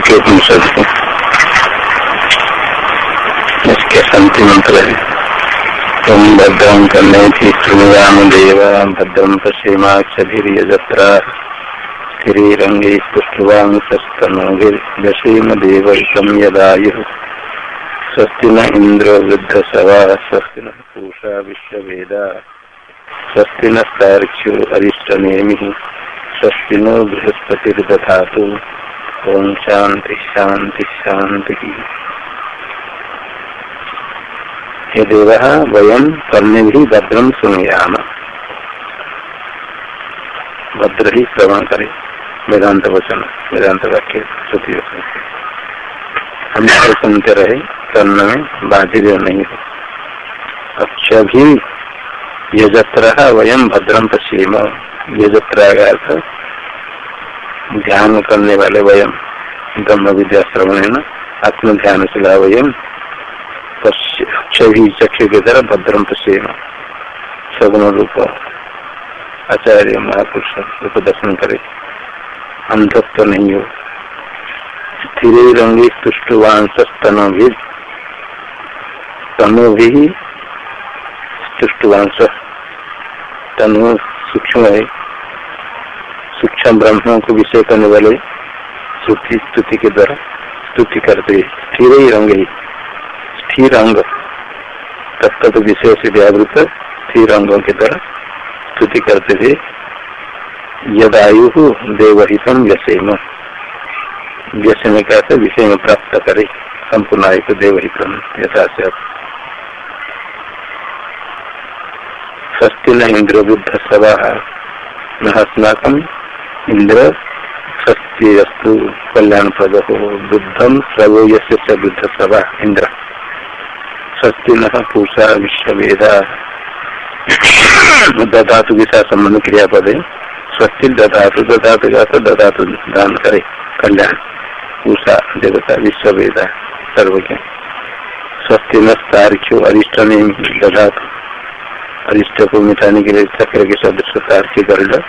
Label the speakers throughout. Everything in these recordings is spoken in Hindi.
Speaker 1: के उपनिषद को इसके शांति मंत्र है तुम भद्रम करने थी श्रीराम देव भद्रम पश्चिमाक्षरा स्थिरंगे पुष्टवांग सस्तनोगिर्दशीम देव यदायु। स्वस्ति न इंद्र वृद्ध सवा, स्वस्ति न पूषा विश्ववेदा, स्वस्ति न सार्क्ष्यो अरिष्टनेमि, स्वस्ति नो बृहस्पतिर्दधा ओम शांति शांति शांति। हे देव वयम कर्णे भी भद्रम सुनयाम भद्र ही श्रवण करे। वेदांत वचन, वेदांत वाक्य, श्रुति हम सुनते रहे, कर्ण में बाधिर नहीं हो। अक्ष भी यजत्र वयम भद्रम पश्चिम यजत्रा ध्यान करने वाले वयम, ब्रह्म विद्या श्रवण है न आत्म ध्यान चला वयम भी चक्षु के तरह भद्रम पश्चिम सगुण रूप आचार्य महापुरुष रूप दर्शन करे। अंधत्व नहीं हो। स्थिर रंगी तुष्टवांश स्तन भी तनु भी तुष्टवांश तनु सूक्ष्म है। सूक्ष्म ब्रह्म को विषय करने वाले स्तुति स्तुति के द्वारा स्तुति करते स्थिर ही रंग ही, स्थिर अंग तत्त विषय से व्यावृत स्थिर अंगों के द्वारा स्तुति करते थे यदायु देवहितम व्यसेम। व्यसन में कहते विषय में प्राप्त करे, संपूर्ण आयु देवहितम यथा से षष्टि न इंद्र बुद्ध सभा न अस्माकम इंद्र अस्तु कल्याण पद हो बुद्धम सर्वो यश बुद्ध सभा इंद्र षष्टि न पूषा विश्व वेदा दधातु विषा संबंध क्रियापद। है स्वस्ति दधातु दधातु का तो दधातु दान करे। कल्याण। पूषा देवता विश्व वेदा सर्वज्ञ। स्वस्ति न तार्क्यो अरिष्ट ने दधातु अरिष्ट को मिटाने के लिए चक्र के सदस्य तार्की गरुड़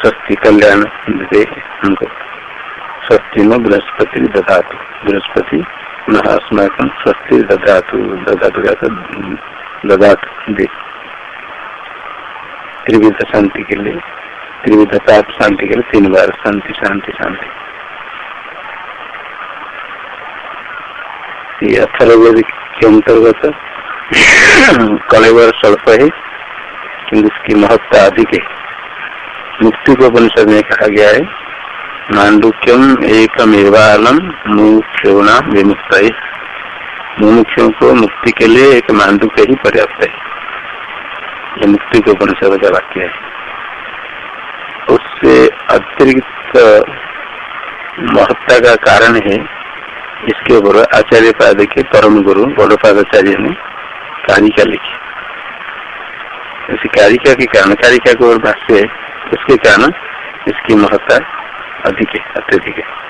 Speaker 1: स्वस्ति कल्याण दे हमको। न बृहस्पति दधातु। बृहस्पति न अस्माकम स्वस्ति दधातु। का दे। त्रिविध शांति के लिए। त्रिविध ताप शांति के लिए तीन बार शांति शांति शांति। अथर्वेद के अंतर्गत कलेवर स्वल्प है किन्तु उसकी महत्ता अधिक है। मुक्ति को उपनिषद में कहा गया है मांडुक्यम एकमेवालम मुमुक्षुणा विमुक्त मुमुक्षों को मुक्ति के लिए एक मांडुक्य ही पर्याप्त है। ये मुक्ति को उपनिषद का वाक्य है। उससे अतिरिक्त महत्ता का कारण है, इसके ऊपर आचार्य पाद के परम गुरु बड़ोपादाचार्य ने कारिका लिखी। इसी कारिका के कारण, कारिका के ऊपर भाष्य है उसके कारण इसकी महत्ता अधिक है, अत्यधिक है।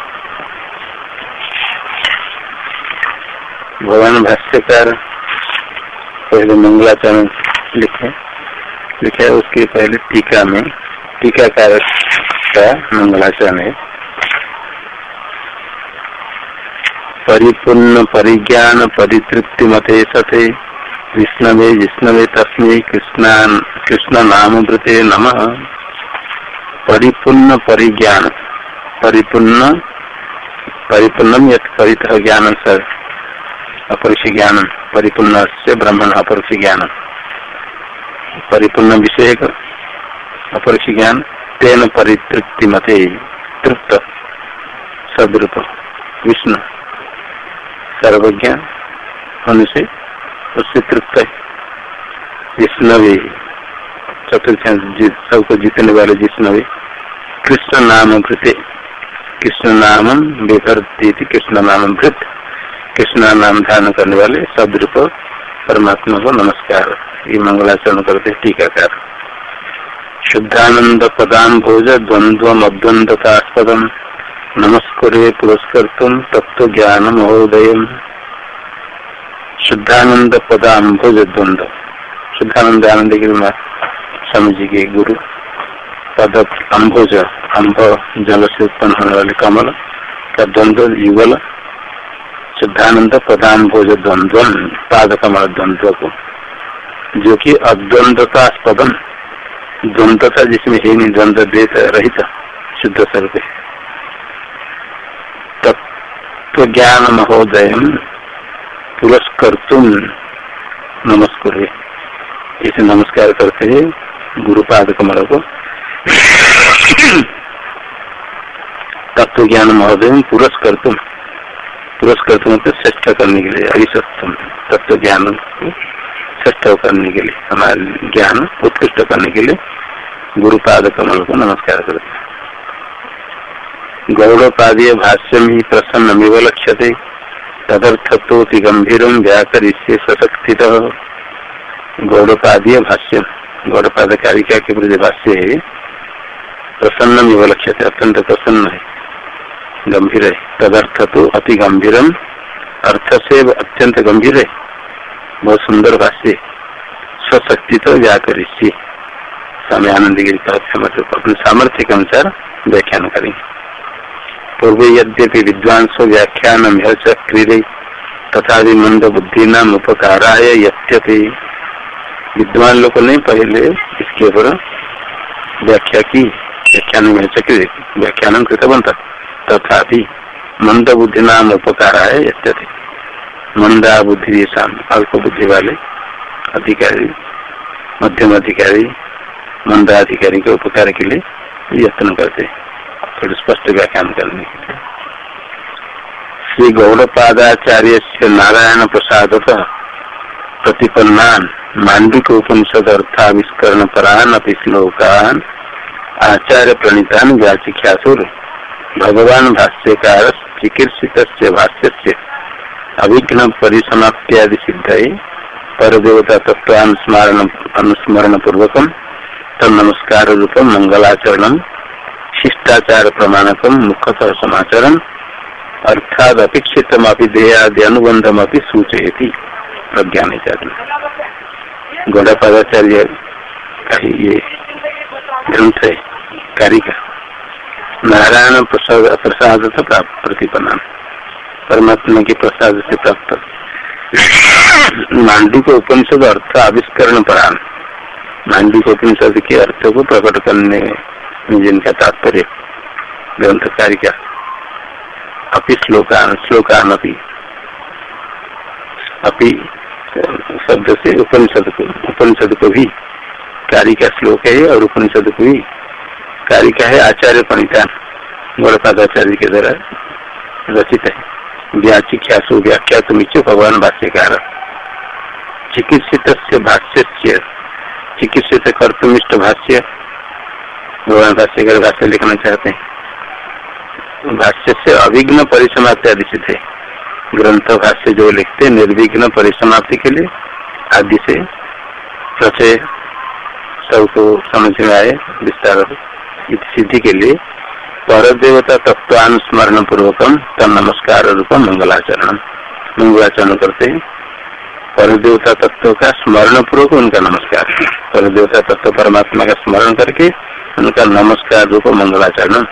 Speaker 1: भगवान भाष्यकार पहले मंगलाचरण लिखे लिखे, उसके पहले टीका में टीकाकार का मंगलाचरण है। परिपूर्ण परिज्ञान परितृप्ति मते सते, विष्णवे विष्णवे तस्मे कृष्णा कृष्ण नाम नम। परिपूर्ण परिज्ञान। परिपूर्ण परिपूर्ण यथ परित ज्ञान, सर। अपरुष ज्ञान परिपूर्ण से ब्रह्मण अपरुष ज्ञान परिपूर्ण विषय अपरुष ज्ञान तेन परितृप्ति मते तृप्त सदरूप विष्णु। सर्वज्ञ होने से उससे तृप्त है जिष्णवे चतुर्थ सबको जीतने वाले जिष्णवे कृष्ण नाम भृते कृष्ण नाम बेभरती कृष्ण नाम भृत। कृष्ण नाम ध्यान करने वाले सदरूप परमात्मा को नमस्कार। ये मंगलाचरण करते, टीकाकार। शुद्धानंद पदाम भोज द्वंद्व मद्वंदतास्पदम नमस्कुरे पुरस्कर तत्व ज्ञान महोदय शुद्धानंद पदाम्भुज द्वंद शुद्धानंद आनंद जी के गुरु पद अम्भुज अम्भ जल से उत्पन्न होने वाले कमल का द्वंद्व युगल शुद्धानंद प्रधान भोज द्वंद्व पाद कमल द्वंद्व को जो कि अद्वंदतास्पदम द्वंद्वता जिसमें है नहीं द्वंद्व द्वेत रहित शुद्ध स्वरूप तत्व ज्ञान महोदय पुरस्कर्तुम नमस्कुर इसे नमस्कार करते हैं गुरुपाद कमल को तत्व ज्ञान महोदय पुरस्कर तुम पुरस्कर तुम तो श्रेष्ठ करने के लिए अभिशस्तम तत्व ज्ञान श्रेष्ठ करने के लिए, हमारे ज्ञान उत्कृष्ट करने के लिए गुरुपाद कमल को नमस्कार करते गौड़पादीय भाष्यम ही प्रसन्न लक्ष्य थे लक्ष्यते, तदर्थत्व गंभीर व्याकर सशक्ति गौड़पादीय भाष्य गौड़पाद कारिका के प्रति भाष्य है प्रसन्न लक्ष्यते अत्यंत प्रसन्न है गंभीर है तदर्थ तो अति गंभीरम अर्थ से अत्यंत गंभीर है बहुत सुंदर भाष्य स्वशक्ति तो व्याकर स्वामी आनंद गिरी अपने सामर्थ्य के अनुसार व्याख्यान करेंगे पूर्व यद्यपि विद्वांसो व्याख्यान तथा मंद बुद्धि नाम उपकाराय यत्यपि विद्वान लोग ने पहले इसके ऊपर व्याख्या की, व्याख्यान में चक्र व्याख्यान कृतवंत तथा मंद बुद्धि नाम उपकार है मंदा बुद्धि अल्प बुद्धि वाले अधिकारी, मध्यम अधिकारी मंदा अधिकारी के उपकार के लिए यत्न करते थोड़ी स्पष्ट व्याख्यान करने के लिए। श्री गौड़पादाचार्य से नारायण प्रसाद प्रतिपन्नान मांडिक उपनिषद अर्थाविष्करण परान अपनी श्लोकान आचार्य प्रणीतान व्याचिख्यासुर भगवान भाष्यकार चिकित्सित भाष्य से अभिघ्न परिसमाप्त्यादि सिद्ध पर देवता तत्वानुस्मरण अनुस्मरण पूर्वक तम नमस्कार रूप मंगलाचरण शिष्टाचार प्रमाणक मुख्यतः समाचरण अर्थात अपेक्षित अनुबंधम सूचयती। प्रज्ञान गौड़पादाचार्य का ये ग्रंथ है कारिका नारायण प्रसाद प्रसाद से प्राप्त प्रतिपन्ना। परमात्मा के प्रसाद से प्राप्त। मांडी को उपनिषद अर्थ आविष्करण परान मांडी को उपनिषद के अर्थ को प्रकट करने में जिनका तात्पर्य ग्रंथकारी का। अपि श्लोकान श्लोकान अपी। अपि शब्द से उपनिषद को उपनिषद को भी। कार्य का श्लोक है और उपनिषद को भी। कारिका है आचार्य पंडिता गौड़पादाचार्य के द्वारा रचित है। व्याचिख्यासु व्याख्या तुम इच्छुक भगवान भाष्यकार। चिकित्सित भाष्य चिकित्सित कर्तुमिष्ट भाष्य। भगवान भाष्यकार भाष्य लिखना चाहते हैं। भाष्य से अभिघ्न परिसमाप्ति आदिशित है। ग्रंथ भाष्य जो लिखते निर्विघ्न परिसमाप्ति के लिए, आदि से प्रचय सबको समझ में आए, विस्तार सिद्धि के लिए पर देवता तत्वानुस्मरण पूर्वकम तन नमस्कार रूप मंगलाचरण। मंगलाचरण करते हैं। पर देवता तत्व का स्मरण पूर्वक उनका नमस्कार। पर देवता तत्व परमात्मा का स्मरण करके उनका नमस्कार रूप मंगलाचरण।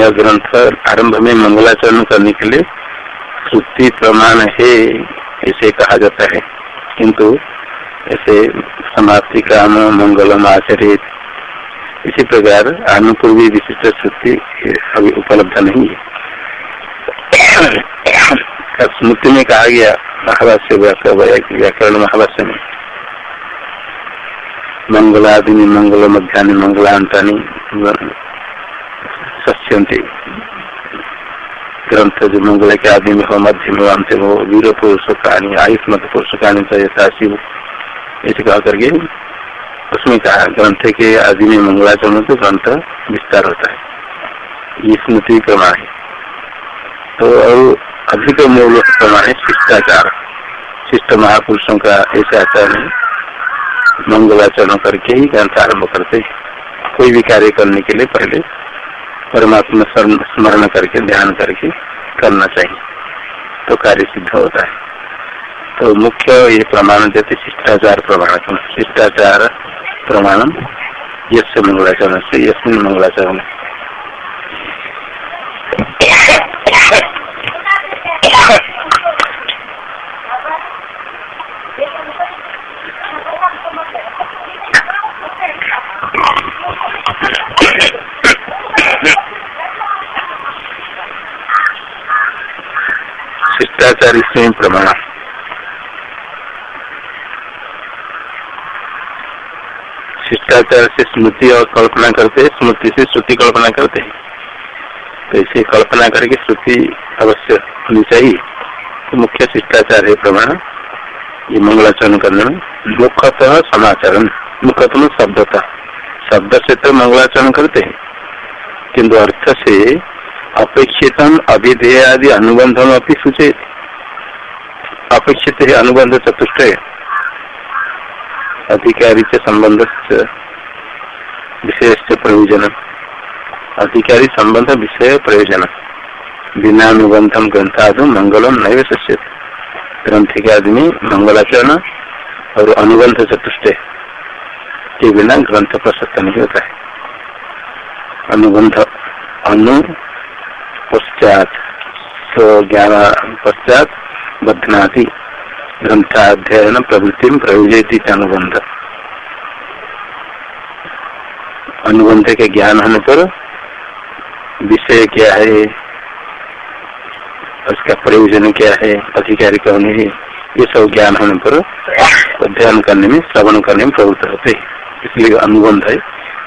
Speaker 1: यह ग्रंथ आरंभ में मंगलाचरण करने के लिए श्रुति प्रमाण है, ऐसे कहा जाता है। किंतु ऐसे समाप्ति काम मंगलम आचरित। इसी प्रकार अनुपूर्वी विशिष्ट श्रुति अभी उपलब्ध नहीं है। स्मृति में कहा गया महाभाष्य व्याकरण महाभाष्य में मंगलादिनी मंगल मध्यानि मंगलांतानी सस्यंते ग्रंथ जो मंगल के आदि में हो, मध्य में अंत हो वीर पुरुष कहानी आयुष मत पुरुष कहानी चाहिए शिव ऐसे कहा करके उसमें कहा, ग्रंथ के आदि में मंगलाचरण तो ग्रंथ विस्तार होता है। ये स्मृति प्रमाण है। तो और अधिक मूल प्रमाण है, शिष्टाचार। शिष्ट महापुरुषों का ऐसे आचार है, मंगलाचरण करके ही ग्रंथ आरंभ करते कोई भी कार्य करने के लिए पहले परमात्मा स्मरण करके, ध्यान करके करना चाहिए। तो कार्य सिद्ध होता है। तो मुख्य ये प्रमाण देते शिष्टाचार प्रमाण। शिष्टाचार प्रमाणम यश मंगलाचरण से यशमिन मंगलाचरण। शिष्टाचार इसमें प्रमाण शिष्टाचार से स्मृति और कल्पना करते हैं स्मृति से श्रुति कल्पना करते हैं तो इसे कल्पना करके श्रुति अवश्य होनी चाहिए तो मुख्य शिष्टाचार है प्रमाण ये मंगलाचरण करने में मुख्यतः समाचरण मुख्यतम शब्दता शब्द से तो मंगलाचरण करते हैं किंतु अर्थ से अपेक्षित अभिधेय आदि अनुबंधम अपनी सूचित अपेक्षित है, अनुबंध चतुष्ट अधिकारी से संबंध से प्रयोजन। अधिकारी संबंध, विषय प्रयोजन। बिना अनुबंधम ग्रंथादि मंगलम नैव सस्य ग्रंथ के आदमी मंगलाचरण और अनुबंध चतुष्ट के बिना ग्रंथ प्रशस्त नहीं होता है। अनुबंध अनु पश्चात ज्ञान पश्चात बध्नाति। ग्रंथाध्ययन प्रवृत्ति प्रयोजती अनुबंध अनुबंध के ज्ञान होने पर विषय क्या है, उसका प्रयोजन क्या है, अधिकारी कौन है, ये सब ज्ञान होने पर अध्ययन करने में, श्रवण करने में प्रवृत्त होते इसलिए अनुबंध है,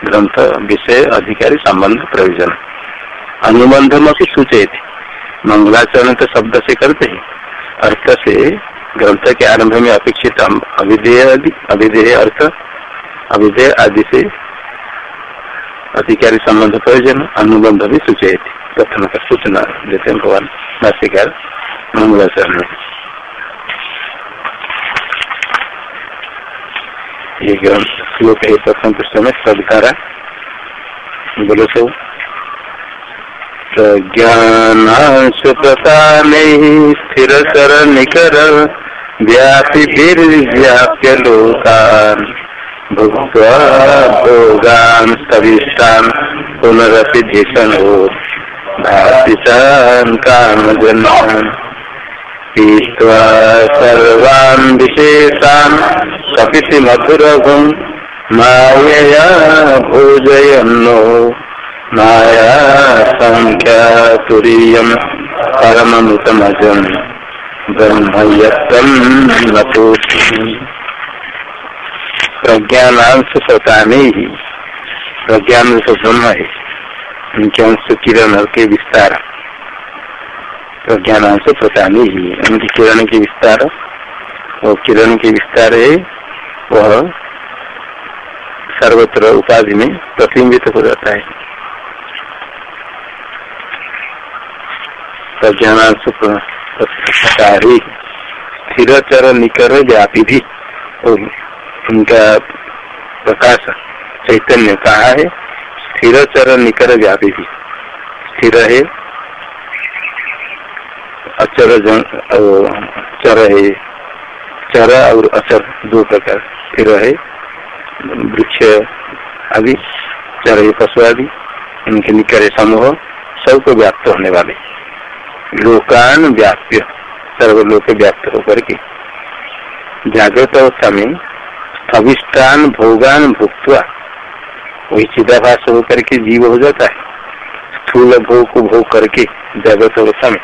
Speaker 1: ग्रंथ, विषय, अधिकारी, संबंध, प्रयोजन। अनुबंध में सूचे थे मंगलाचरण तो शब्द से करते हैं। अर्थ से ग्रंथ के आरंभ में अपेक्षित अविधेय अविधेय अर्थ, अविधेय आदि से अधिकारी संबंध प्रयोजन, अनुबंध भी सूचित प्रथम का सूचना देते हैं भगवान भाष्यकार मंगलाचरण में। ये ग्रंथ श्लोक है, प्रथम पृष्ठ में, सदधारा, बोलो सब ज्ञानांश प्रताने स्थिर कर निकर व्यापिर्व्याप्य लोकान् भुक्त्वा भोगान् सविष्टान् पुनरपि धिषणो भासितान् कामजन्मान् पीत्वा सर्वान् विशेषान् कपिति मधुरघुम् मायया भोजयन्नो। माया संख्या तुरीयम परमृतमजम ब्रह्मयत्तम प्रज्ञानांश सताने प्रज्ञान ब्रह्म है उनके अंश किरण के विस्तार। प्रज्ञानांश प्रतानी ही उनकी किरण के विस्तार। वो किरण के विस्तार है वह सर्वत्र उपाधि में प्रतिबिंबित हो जाता है। प्रज्ञानांशी स्थिर चर निकर व्यापी भी उनका प्रकाश चैतन्य कहा है? स्थिर चर निकर व्यापी भी, स्थिर है। अचर चर है। चर और अचर दो प्रकार स्थिर है। वृक्ष आदि, चर पशु आदि, उनके निकर समूह, सबको व्याप्त होने वाले। लोकान व्याप्य, सर्वलोक व्याप्त होकर के। जागृत अवस्था में अभिष्टान भोगान भुगतवा वही चिदाभास होकर के जीव हो जाता है। स्थूल भोग को भोग करके जागृत अवस्था में।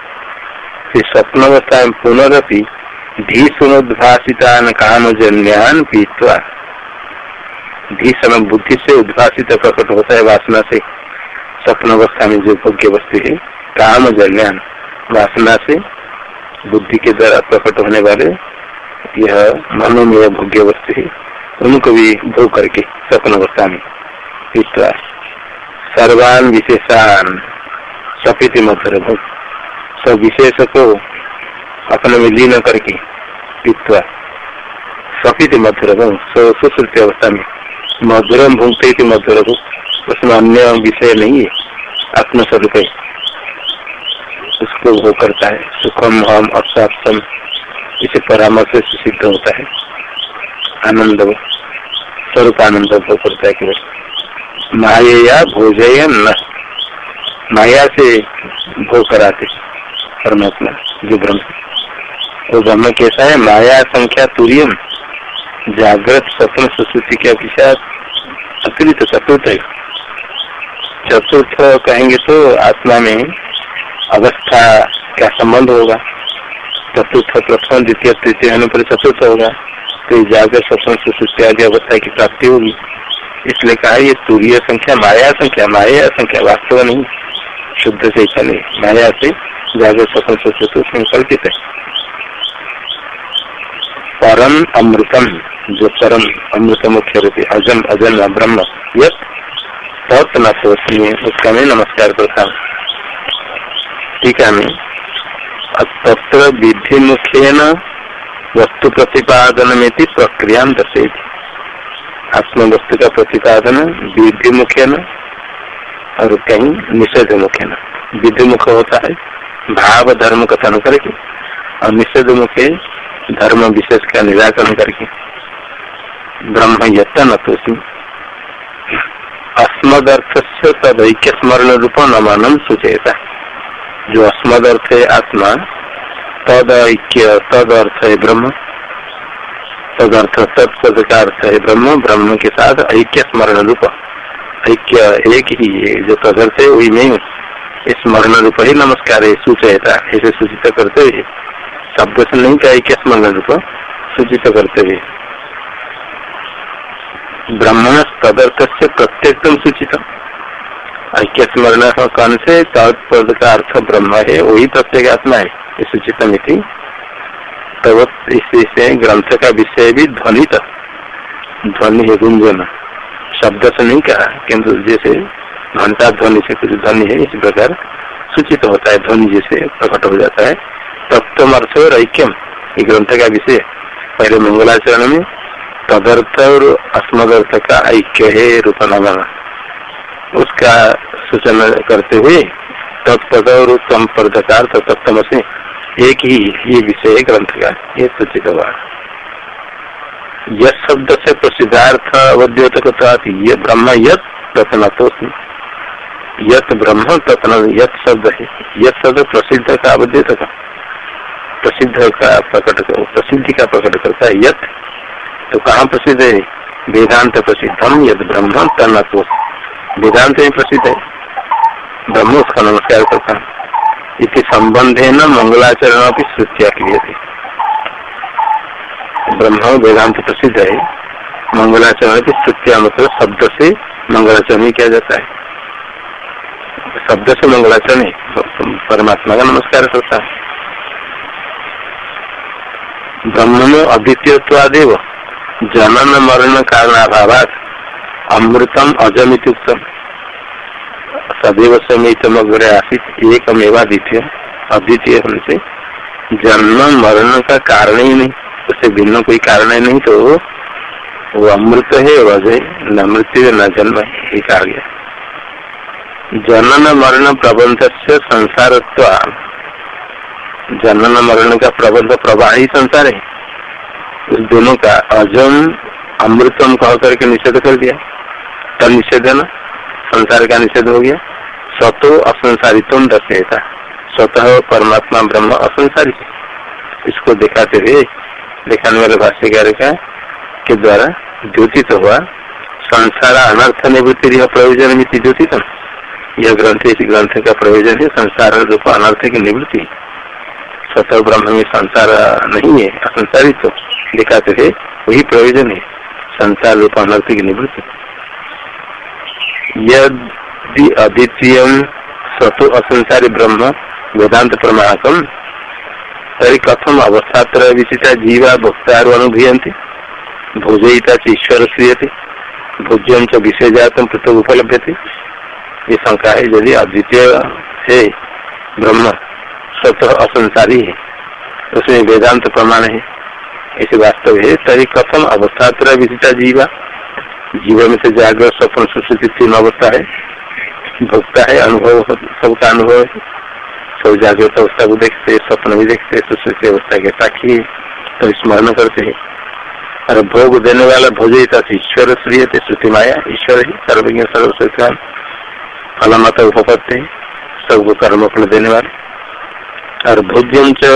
Speaker 1: फिर स्वप्न अवस्था में पुनरअपि धीसुनोद्भाषितान काम जन्यान पीतवा। धीसन बुद्धि से उद्भाषित प्रकट होता है वासना से। स्वप्न अवस्था में जो भोग्य वस्तु है काम जन्यान वासना से बुद्धि के द्वारा प्रकट होने वाले यह मनोमय भोग्य वस्तु है उनको भी भोग करके स्वप्न अवस्था में पीतवा सर्वान विशेषान सफित मधुर भोग सब विशेष को अपने में लीन करके पीतवा सफित मधुर भोग सुश्रुति अवस्था में मधुरम भूंगते मधुर भोग उसमें अन्य विषय नहीं है। आत्मस्वरूप है। उसको वो करता है, सुखम हम अक्षाप्तम इसे परामर्श से सिद्ध होता है। आनंद स्वरूप आनंद करता है केवल। माया भोजय न, माया से भोग कराते परमात्मा, जो ब्रह्म वो ब्रह्म कैसा है? माया संख्या तुरियम, जागृत स्वप्न सुश्रुति के अपेक्षा अतिरिक्त चतुर्थ है। चतुर्थ कहेंगे तो आत्मा में अवस्था का संबंध होगा? चतुर्थ प्रथम, द्वितीय, तृतीय होने पर चतुर्थ होगा। तो जागर सत्संग सुश्रुति आदि अवस्था की प्राप्ति होगी। इसलिए कहा, ये तूर्य संख्या, माया संख्या माया संख्या वास्तव नहीं। शुद्ध से चले माया से जागर सत्संग सुश्रुति संकल्पित है। परम अमृतम, जो परम अमृत मुख्य रूपी अजम अजन, ब्रह्म, यत, तत् उसका मैं नमस्कार करता हूँ। टीका में तत्र विधि मुखेन वस्तु प्रतिपादन में प्रक्रिया दर्शेगी आत्म वस्तु का प्रतिपादन विधि मुखेन और कहीं निषेध मुखेन विधि मुख होता है भाव धर्म कथन करके और निषेध मुखे धर्म विशेष का निराकरण करके ब्रह्म यत्न तो अस्मदर्थ से तदैक्य स्मरण रूप नमानम सूचयता जो अस्मद अर्थ है आत्मा तद ऐक्य, तद अर्थ है ब्रह्म। तद अर्थ तत्पद का अर्थ है ब्रह्म ब्रह्म के साथ ऐक्य स्मरण रूप। ऐक्य एक ही जो तदर्थ है, वही नहीं स्मरण रूप ही नमस्कार है सूचयता ऐसे सूचित करते हुए। शब्द से नहीं का ऐक्य स्मरण रूप सूचित करते हुए। ब्रह्मण तदर्थ से प्रत्येक सूचित। ऐक्य स्मरण कौन से तत्पद का अर्थ ब्रह्म है वही प्रत्येक आत्मा है इस उचित मिति तब इसी ग्रंथ का विषय भी ध्वनि ध्वनि है गुंजन शब्द से नहीं कहा किंतु जैसे घंटा ध्वनि से कुछ ध्वनि है, इस प्रकार सूचित होता है, ध्वनि जैसे प्रकट हो जाता है। तत्व अर्थ और ऐक्यम, ये ग्रंथ का विषय पहले मंगलाचरण में, तदर्थ और अस्मदर्थ का ऐक्य है, रूपनामा। उसका सूचना करते हुए तत्पद और संपर्दकार तत्व से एक ही ये विषय ग्रंथ का ये सूचित हुआ। यश शब्द से प्रसिद्धार्थ अवद्योतक ये ब्रह्म यत तथन तो यत ब्रह्म तथन यत शब्द है। यत शब्द प्रसिद्ध का अवद्योतक। प्रसिद्ध का प्रकट प्रसिद्धि का प्रकट करता है यत। तो कहाँ प्रसिद्ध है? वेदांत प्रसिद्धम यद ब्रह्म तन्नत्व वेदांत में प्रसिद्ध है। ब्रह्म उसका नमस्कार करता है। इति संबंध है न, मंगलाचरण की श्रुतिया क्रिय थे ब्रह्म वेदांत प्रसिद्ध है। मंगलाचरण की श्रुतिया मतलब शब्द से मंगलाचरण ही किया जाता है। शब्द से मंगलाचरण परमात्मा का नमस्कार करता है। ब्रह्म में अद्वितीयवादेव जनन मरण कारण अभाव अमृतम अजमित उत्तम सदैव समितमग्र आसित। एकमेवा द्वितीय अद्वितीय होने से जन्म, मरण का कारण ही नहीं। उससे भिन्न कोई कारण ही नहीं तो वो अमृत है अजय न मृत्यु न जन्म ये कहा गया। जनन मरण प्रबंध से संसार जनन मरण का प्रबंध प्रवाह ही संसार है। उस दोनों का अजम अमृतम कह करके निषेध कर दिया। तब निषेध है ना? संसार का निषेध हो गया। स्वतो असंसारित्व दर्शेता स्वतः परमात्मा ब्रह्म असंसारी इसको दिखाते हुए दिखाने वाले भाष्यकार का के द्वारा द्योतित हुआ, संसार अनर्थ निवृत्ति यह प्रयोजन मित्र द्योतित यह ग्रंथ इस ग्रंथ का प्रयोजन है, संसार रूप अनर्थ की निवृत्ति। स्वतः ब्रह्म में संसार नहीं है, असंसारित दिखाते थे वही प्रयोजन है। संसार रूप अनर्थ की निवृत्ति। यदि अद्वितीय सतु असंसारी ब्रह्म वेदांत प्रमाणकम तरी कथम अवस्थात्र विशिष्टा जीवा भक्तार अनुभूयते भोजयिता ईश्वर श्रीयते भोज्यम च विषय जातम पृथक उपलब्ध थे ये शंका है, यदि अद्वितीय है, ब्रह्म स्वतः असंसारी है उसमें वेदांत प्रमाण है। ऐसे वास्तव है, तरी कथम अवस्थात्र विशिष्टा जीवा। जीवन में से जागृत स्वप्न सुश्रुति तीन अवस्था है। भोगता है, अनुभव, सबका अनुभव है। सब जागृत अवस्था को देखते है, स्वप्न भी देखते है सुश्रुति अवस्था के साक्षी तो स्मरण करते हैं। और भोग देने वाला भोजयता ईश्वर श्री थे श्रुति माया, ईश्वर ही सर्वज्ञ सर्वश्रुतिमान फल मत उपपत्ति सबको कर्म फल देने वाले। और भोज्यम च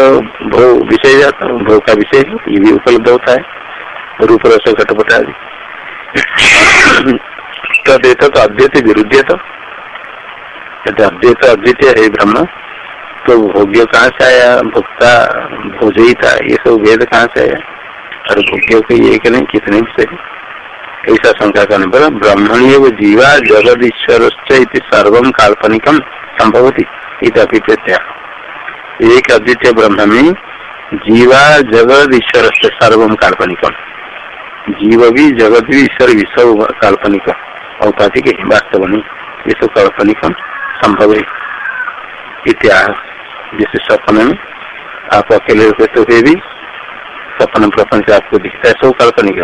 Speaker 1: भो विषय जाता भोग का विषय, ये भी उपलब्ध होता है। रूप रस घटपट आदि तदेत तो अद्वैत विरुद्ध तो अद्वैत अद्वितीय है ब्रह्म तो भोग्य कहाँ से आया? भोक्ता, भोजयिता, ये सब वेद कहाँ से आया? और भोग्य को ये नहीं, कितने विषय ऐसा शंका करने पर ब्रह्मणी वो जीवा जगद ईश्वर सर्व काल्पनिकम संभवती। इतने एक अद्वितीय ब्रह्म में जीवा जगत ईश्वर से सर्वम काल्पनिक। जीव भी जगत भी ईश्वर भी सब काल्पनिक। औपाधिक वास्तव नहीं ये सब काल्पनिक संभव है। इतिहास, जैसे सपन में आप अकेले रहते हुए भी सपन प्रपंच आपको दिखता है, सब काल्पनिक।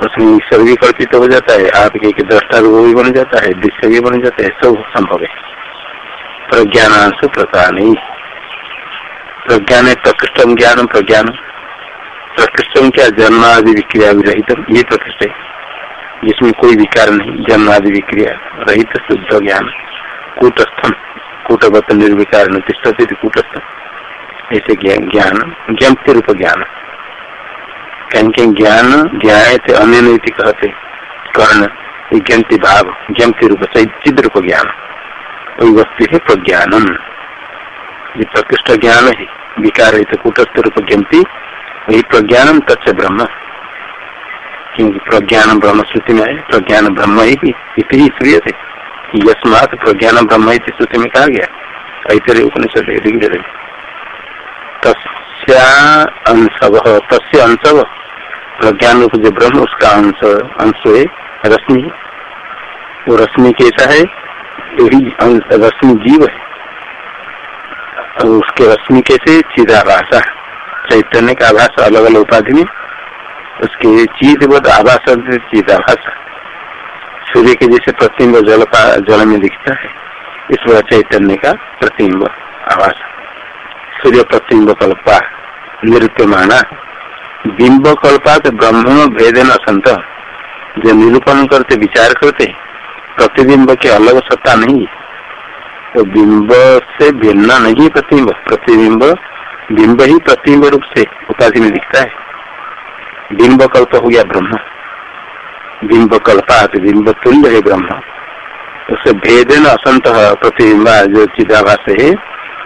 Speaker 1: उसमें ईश्वर भी कल्पित हो जाता है, आपके एक दृष्टा वो भी बन जाता है, दृश्य भी बन जाता है, सब संभव है। प्रज्ञानांश प्रकार नहीं। प्रज्ञान है प्रकृष्टम ज्ञान, प्रज्ञान। प्रकृष्टम क्या? जन्म आदि विक्रिया रहित ये प्रकृष्ट है। जिसमें कोई विकार नहीं जन्म आदि विक्रिया रहित शुद्ध ज्ञान। कूटस्थम कूटवत निर्विकार तिष्ठते कूटस्थ ऐसे ज्ञान, ज्ञप्ति रूप ज्ञान। कहीं कहीं ज्ञान ज्ञाए अन्य कहते। कर्ण ज्ञप्ति भाव। ज्ञप्ति रूप चिद रूप ज्ञान। वही वस्तु है प्रज्ञानम। ये प्रकृष्ट ज्ञान है। विकार है तो कूटस्थ रूप ज्ञप्ति वही प्रज्ञानम तच्च ब्रह्म। क्योंकि प्रज्ञान ब्रह्म श्रुति में प्रज्ञान ब्रह्म ही सूर्य थे। यस्मात प्रज्ञान ब्रह्म श्रुति में कहा गया। ऐतरे उपनिषद ऋग्वेद तस्व तस्य अंशव प्रज्ञान रूप जो ब्रह्म, उसका अंश अंश है, रश्मि। वो रश्मि कैसा है? वही रश्मि जीव है। और उसके रश्मि कैसे चिदाभाषा चैतन्य का आभास अलग अलग उपाधि में उसके बोध आभास चिदाभाषा सूर्य के जैसे प्रतिम्ब जल जल में दिखता है, इस बार चैतन्य का प्रतिम्ब आभास। सूर्य प्रतिम्ब कल्पा नृत्य माना बिंब कल्पा तो ब्रह्म भेदन असंत। जो निरूपण करते, विचार करते, प्रतिबिंब के अलग सत्ता नहीं तो बिंब से भिन्न नहीं प्रतिबिंब। प्रतिबिंब, बिंब ही प्रतिबिंब रूप से उपाधि में दिखता है। बिंब कल्प हो गया ब्रह्म। बिंब कल्पात, बिंब तुल्य है ब्रह्म। उसे भेदन असंत प्रतिबिंब जो चिदाभास है,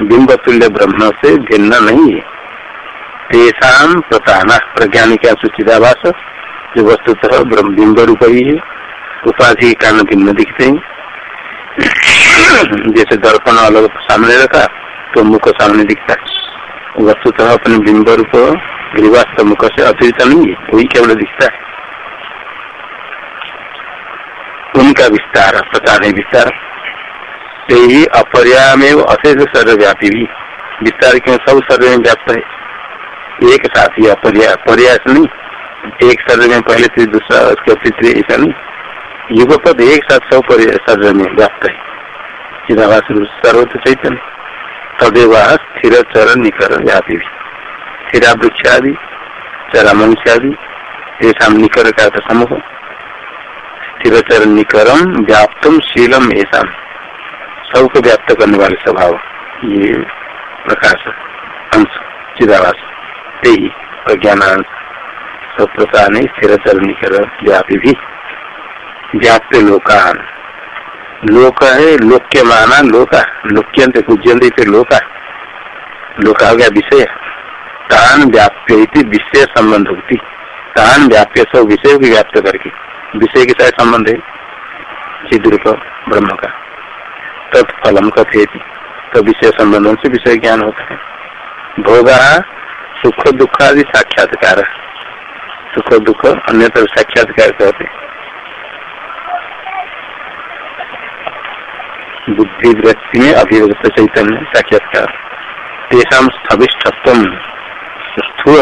Speaker 1: बिंब तुल्य ब्रह्म से भिन्न नहीं है। तेषाम प्रताना प्रज्ञान क्या सुचिदाभास जो वस्तुतः बिंब रूप ही है। उपाधि कारण भिन्न दिखते हैं। जैसे दर्पण अलग सामने रखा तो मुख सामने दिखता है। वस्तुतः अपने बिंब रूप ग्रीवास्त मुख से अतिरिक्त नहीं है, वही केवल दिखता है। उनका विस्तार पता नहीं विस्तार। यही अपर्यामेव अशेष सर्वव्यापी भी। विस्तार क्यों? सब शरीर में व्याप्त है। एक साथ ही अपर्या पर्यास नहीं। एक शरीर में पहले दूसरा, उसके अतिथि ऐसा नहीं। युगपद एक साथ सब शरीर में व्याप्त है। चिदाभास सर्वत्र चैतन्य तदेव स्थिर चर निकर व्यापी भी स्थिरा वृक्षादि चरा मनुष्यादि ऐसा निकर का समूह स्थिर चर निकरम व्याप्तम शीलम ऐसा सबको व्याप्त करने वाले स्वभाव ये प्रकाश अंश चिदाभास ते ही प्रज्ञानांश प्रकार नहीं स्थिर चर निकर व्यापी भी व्याप्त लोकान लोक है लोक्य माना लोका लोक्यंत पूज्यंत लोका लोका हो गया विषय। तान व्याप्य विषय संबंध होती। तान व्याप्य सब विषय को व्याप्त करके, विषय के साथ संबंध है। सिद्ध रूप ब्रह्म का। तत्फलम कथे तो विषय संबंधों से विषय ज्ञान होता है। भोगा सुख दुख आदि साक्षात्कार। सुख दुख अन्यत्र साक्षात्कार कहते हैं। बुद्धि वृत्ति में अभिव्यक्त चैतन्य साक्षात्कार। तेषा स्थविष्ठत्व स्थूल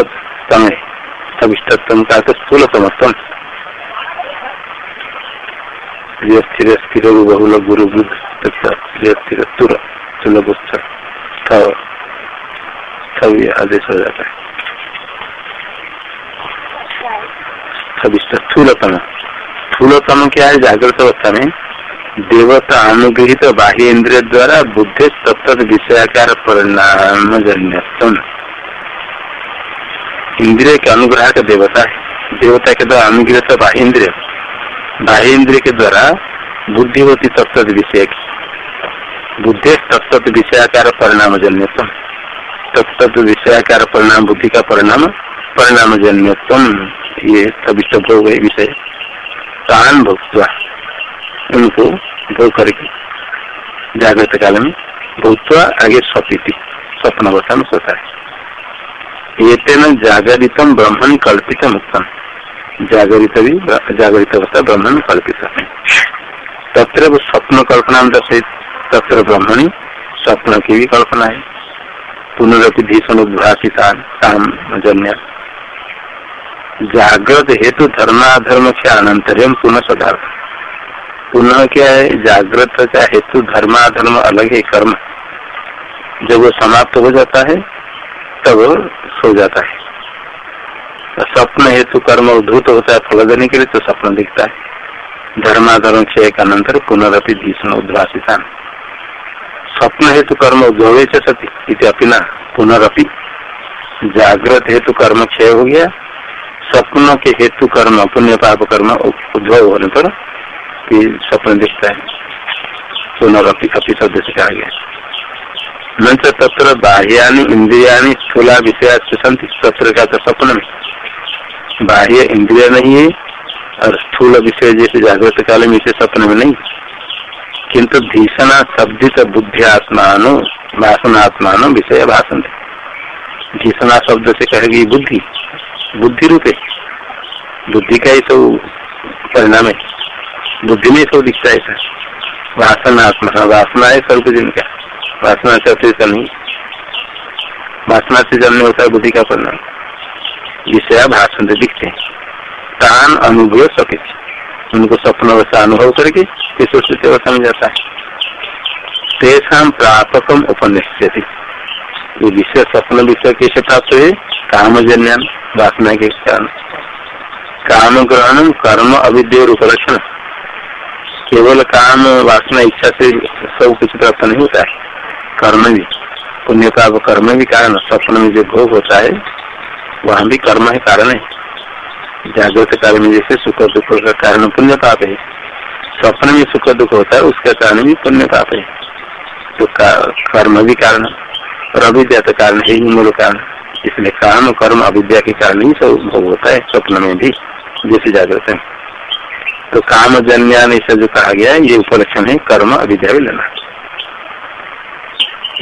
Speaker 1: स्थविष्ठत्व का तो स्थूल समत्व स्थिर स्थिर बहुल गुरु स्थिर स्थिर तुर सुलभ स्थव्य आदेश हो जाता। है स्थूलतम स्थूलतम क्या है? जागृत अवस्था में देवता अनुग्रहित बाह्य इंद्रिय द्वारा बुद्धि तत्त विषयाकार परिणाम जन्य इंद्रिय के अनुग्रह का देवता है। देवता के द्वारा अनुग्रहित बाह्य इंद्रिय बाह्य इंद्रिय के द्वारा बुद्धि होती तत्त विषय की बुद्धि तत्त विषयाकार परिणाम जन्य तत्त विषयाकार परिणाम बुद्धि का परिणाम परिणाम जन्य ये सभी विषय तान भुगतवा उनको भोग करके जागृत काल में भूतवा आगे स्वपीति स्वप्न अवस्था में सोता है। ये तेन जागरितम ब्रह्मण कल्पित उत्तम जागरित भी, जागरित अवस्था ब्रह्मण कल्पित तत्र वो स्वप्न कल्पना में दर्शित, तत्र ब्रह्मणी स्वप्न की भी कल्पना है। पुनरपि भीषण उद्भाषिता जन्य। जागृत हेतु धर्माधर्म से अनंतरम पुनः सदार्थ पुनः क्या है? जागृत का हेतु धर्माधर्म अलग है, कर्म। जब वो समाप्त हो जाता है, तब सो जाता है। तो स्वप्न हेतु कर्म उद्धूत होता है, फल देने के लिए तो स्वप्न दिखता है। धर्माधर्म क्षय का अंतर पुनरअपि भीषण उद्भाषिता स्वप्न हेतु कर्म उद्भवे सती अपना पुनरअपि जागृत हेतु कर्म क्षय हो गया। स्वप्न के हेतु कर्म, पुण्य पाप कर्म उद्भव होने पर फिर स्वप्न दिखता है। पुनरअपि अपी शब्द से कहा गया न तत्र बाह्यानि इंद्रिया स्थूला विषया सन्ति। तत्र का तो स्वप्न में बाह्य इंद्रिया नहीं है और स्थूल विषय जैसे जागृत काल में इसे स्वप्न में नहीं। किंतु भीषणा शब्दित बुद्धि आत्मान वासनात्मान विषय भाषण भीषणा शब्द से कहेगी बुद्धि बुद्धि रूपे। बुद्धि का ही सब परिणाम है। बुद्धि में सब दिखता है ऐसा। वासना, आत्मा। वासना है सर्व दिन का वासना से अतिरिक्त नहीं। वासना से जन्म होता है बुद्धि का परिणाम। विषय भाषण से दिखते हैं। तान अनुभव सके। उनको सपन अवस्था अनुभव करके फिर सुश्रुति अवस्था में जाता है। तेषा प्रापकम उपनिश्चित ये विषय, स्वप्न विषय कैसे प्राप्त हुए? कामजन्यान, वासना के कारण। काम ग्रहण कर्म, अविद्य उपलक्षण। केवल काम, वासना, इच्छा से सब कुछ प्राप्त नहीं होता है। कर्म भी पुण्य पाप कर्म भी कारण, स्वप्न में जो भोग होता है, वहाँ भी कर्म है कारण है। जागृत काल में जैसे सुख दुख का कारण पुण्य पाप है। स्वप्न में सुख दुख होता है, उसका कारण भी पुण्य पाप है। तो कर्म भी कारण, और अविद्या तो कारण है ही मूल कारण। इसलिए काम कर्म अविद्या के कारण ही सब भोग होता है, स्वप्न में भी, जैसे जागृत है। तो काम जन्यान ऐसा जो कहा गया ये उपलक्षण है कर्म अविद्या लेना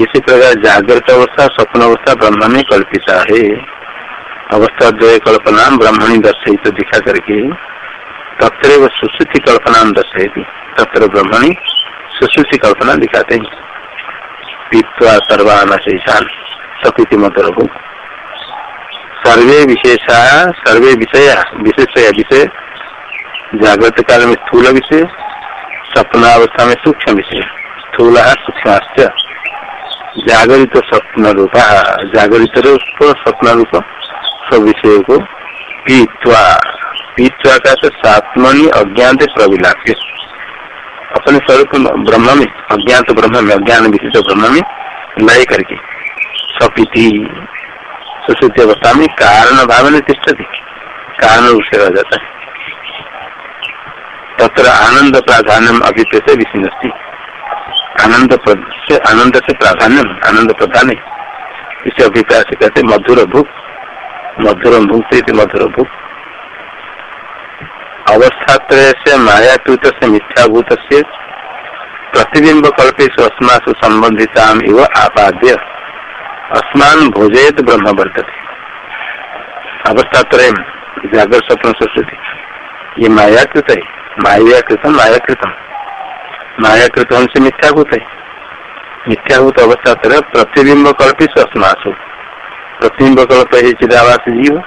Speaker 1: इसी प्रकार जागृत अवस्था, स्वप्न अवस्था, ब्रह्म में कल्पिता है। अवस्था द्वय कल्पना ब्रह्मणी दर्शे तो दिखा करके तत्र सुश्रुति कल्पना दर्शेती तत्र ब्रह्मणी सुश्रुति कल्पना दिखाते हैं। पीतवा सर्वान शेषान सपीति मत रघु सर्वे विशेषा, सर्वे विषया विशेष विषय जागृत काल में स्थूल विषय स्वप्नावस्था में सूक्ष्म विषय, स्थूल सूक्ष्म जागरित स्वप्न रूप जागरित रूप, स्वप्न रूप, सब विषय को पीतवा। पीतवा का तो सात्मनि अज्ञात प्रविलाप्य अपने स्वरूप ब्रह्म में अज्ञात ब्रह्म में, अज्ञान विशिष्ट ब्रह्म में लय करके। सपीति सुश्रुति अवस्था में कारण भाव में तिष्ठती, कारण रूप से रह जाता है। तत्र आनंद प्राधान्यम अभिप्रेत विषय आनंद से आनंद से प्राधान्य आनंद प्रधान इसे अभिप्राय से कहते मधुर भूख मधुर भूख से मधुर भूख अवस्थात्रय से मायाकृत से मिथ्याभूत से प्रतिबिंब कल्पेश अस्मासु संबंधिता इव आपाद्य अस्मान भोजयत ब्रह्म वर्तते। अवस्था त्रय जागर स्वप्न सरस्वती ये मायाकृत है मायाकृतम मायाकृतम। मायाकृत हमसे मिथ्याभूत है। मिथ्याभूत अवस्था तरह प्रतिबिंब कल्पित अस्मासु प्रतिबिंब कल्प है चिदावास जीव।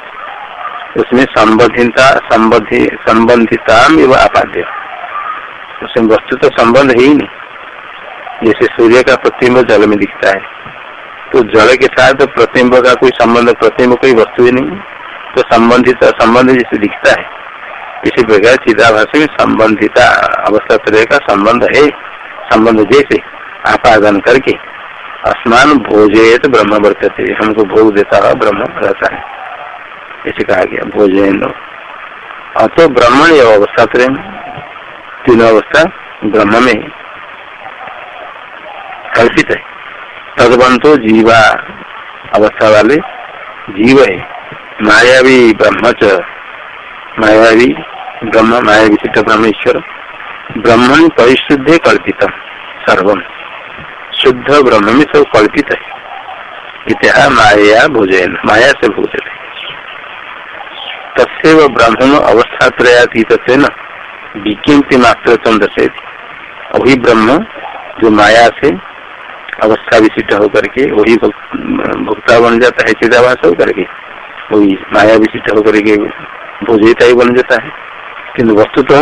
Speaker 1: उसमें संबंधिता, संबंधी संबंधिता एवं आपाद्य। उसमें वस्तु तो संबंध है ही नहीं। जैसे सूर्य का प्रतिबिंब जल में दिखता है। तो जल के साथ प्रतिम्ब का कोई संबंध प्रतिम्ब कोई वस्तु ही नहीं। तो संबंधित, संबंध जैसे दिखता है। इसी प्रकार चिदाभास में संबंधिता अवस्था तरह का संबंध है, संबंध जैसे आपादन करके असमान भोजयत ब्रह्म वर्तते, हमको भोग देता हुआ ब्रह्म रहता है। इसे कहा गया भोजन। अतो ब्रह्मण अवस्था तरह तीनों अवस्था ब्रह्म में कल्पित है। तदवंतो जीवा अवस्था वाले जीव है। मायावी ब्रह्म च, मायावी ब्रह्म माया विशिष्ट ब्रह्मण परिशुद्ध कल्पित सर्वम शुद्ध ब्रह्म में सब कल्पित है। इतिहा माया भोजन, माया से भोजन। तस्व ब्रह्म अवस्था त्रयातीत न, विज्ञप्ति मात्र दर्शे वही ब्रह्म जो माया से अवस्था विशिष्ट होकर के, वही भुगता बन जाता है चिदावास होकर के, वही माया विशिष्ट होकर के भोजयता ही बन जाता है। किन्तु वस्तु तो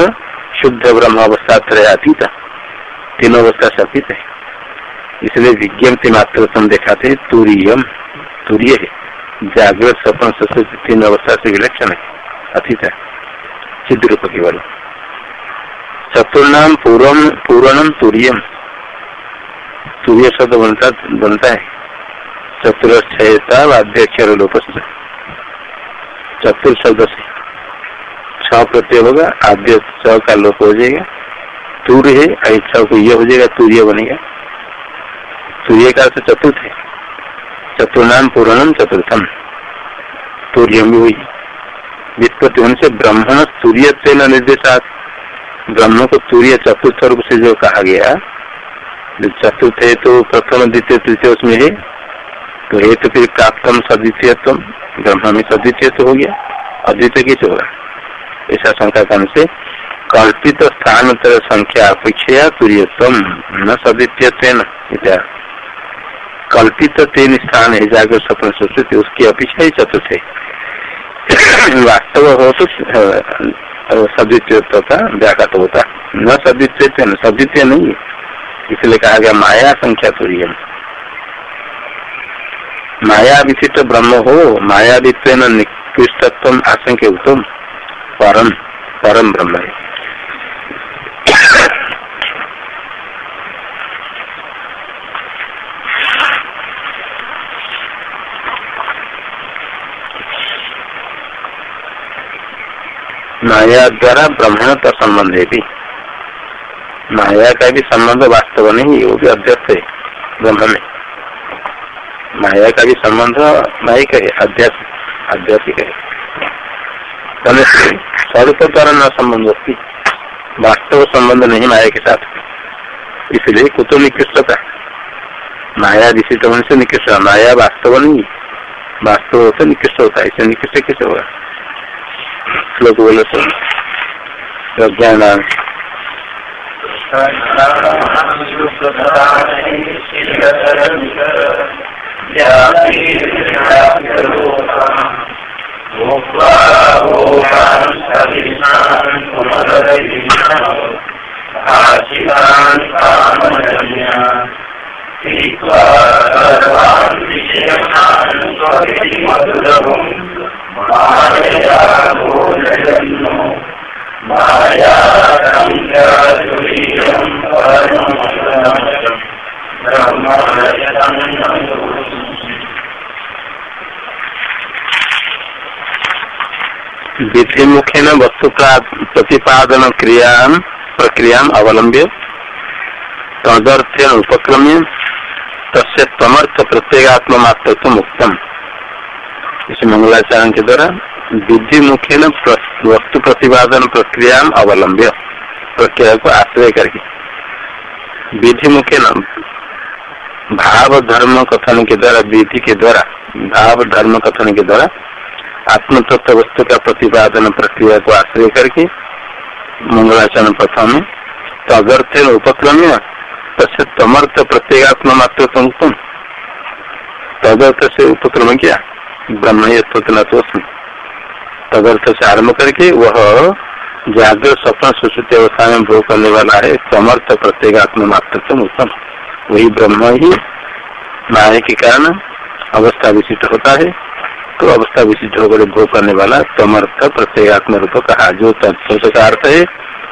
Speaker 1: शुद्ध ब्रह्म अवस्था त्रयातीत तीनों अवस्था सपित है। इसलिए विज्ञप्ति मात्र दिखाते तुरीयम, तुरीय है। जागृत सपन सस्कृत तीन अवस्था से विलक्षण है, अतीत है। सिद्ध रूप केवल चतुर्नाम पूर्वम पूर्णम तुरीयम। सूर्य शब्द बनता बनता है। चतुरक्षयता वाद्यक्षर लोप चतुर शब्द से। छ प्रत्यय होगा आद्य च का लोप हो जाएगा तूर्य है ऐसा को यह हो जाएगा, तूर्य बनेगा। सूर्य का अर्थ चतुर्थ है। चतुर्नाम पूर्णम चतुर्थम। तूर्य भी हुई। वित्पत्ति होने से ब्रह्मण सूर्य से निर्देशात। ब्रह्म को सूर्य चतुर्थ रूप से जो कहा गया चतुर्थ है तो प्रथम, द्वितीय, तृतीय उसमें है। तो हे तो फिर प्राप्तम सद्वितीय ब्रह्म में सद्वितीय हो गया। अद्वितीय किस होगा? ऐसा शंका करने से? कल्पित स्थान संख्या अपेक्षा तुरीयत्व न सद्वितीय इत्या। कल्पित तीन स्थान है जागर सपन सुश्रुति, उसकी अपेक्षा ही चतुर्थ है। वास्तव हो तो सद्वितीय का व्याघात होता। न सद्वितीय सद्वितीय नहीं है। इसलिए कहा गया माया संख्या तुरीय माया विशिष्ट ब्रह्म हो माया वित्व निकृष्टत्व, आशंक उत्तम। परम परम ब्रह्म है। माया द्वारा ब्रह्मण का संबंध है भी। माया का भी संबंध वास्तव नहीं, वो भी अध्यक्ष है ब्रह्म में। माया का भी संबंध माइक है अध्यात्म आध्यात्मिक है। स्वरूप द्वारा न संबंध होती, वास्तव संबंध नहीं माया के साथ। इसलिए कुतो निकृष्टता माया विशिष्ट होने से निकृष्ट माया वास्तव नहीं, वास्तव होता निकृष्ट होता है इसे निकृष्ट कैसे होगा? श्लोक बोले सुन ज्ञान
Speaker 2: आशिकान् कामजन्या सर्वान् विषयान् मधुरम् मायया भोजयन्नो माया
Speaker 1: विधि मुखेन वस्तु प्रतिपादन क्रिया प्रक्रिया अवलंब्य तदर्थ्य उपक्रम्य तमर्थ प्रत्येगात्म मात्र मुक्तम इस मंगलाचरण के द्वारा विधि मुखेन वस्तु प्रतिपादन प्रक्रिया अवलंब्य प्रक्रिया को आश्रय करके। विधि मुखेन भाव धर्म कथन के द्वारा विधि के द्वारा भाव धर्म कथन के द्वारा आत्म तत्व वस्तु का प्रतिपादन प्रक्रिया को आश्रय करके मंगलाचरण प्रथम तो अगर थे उपक्रम तस्य तमर्थ प्रत्येगात्म मात्र तदर्थ से उपक्रम किया, ब्रह्म तदर्थ से आरंभ करके वह जागृत स्वप्न सुश्रुति अवस्था में भोग करने वाला है, समर्थ प्रत्येगात्म मात्र उत्तम। वही ब्रह्म ही माया के कारण अवस्था विशिष्ट होता है। तो अवस्था विशिष्ट होकर भोग करने वाला समर्थ प्रत्येगात्म रूप कहा। जो तत्व का अर्थ है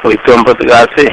Speaker 1: वही तम पद का अर्थ है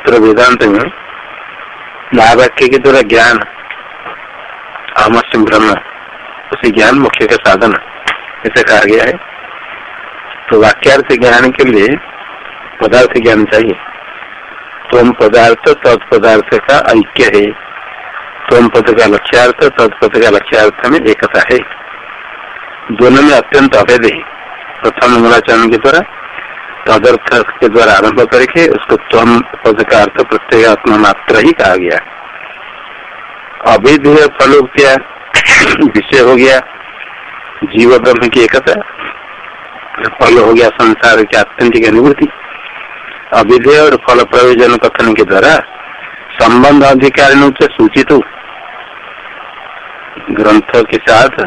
Speaker 1: सर्वत्र वेदांत में महावाक्य के द्वारा ज्ञान अमस्य ब्रह्म, उसे ज्ञान मुख्य का साधन ऐसा कहा गया है। तो वाक्यार्थ ज्ञान के लिए पदार्थ ज्ञान चाहिए। तोम पदार्थ तत्पदार्थ का ऐक्य है। तोम पद का लक्ष्यार्थ तत्पद का लक्ष्यार्थ में एकता है। दोनों में अत्यंत अभेद है। प्रथम मंगलाचरण के द्वारा तदर्थ के द्वारा आरंभ करके उसको तम पद का अर्थ प्रत्येगात्मा मात्र ही कहा गया अवैध फलोक्तिया विषय हो गया। जीव ब्रह्म की एकता फल हो गया संसार की आत्यंतिक अनुभूति। अविधेय और फल प्रयोजन कथन के द्वारा संबंध अधिकारी से सूचित ग्रंथ के साथ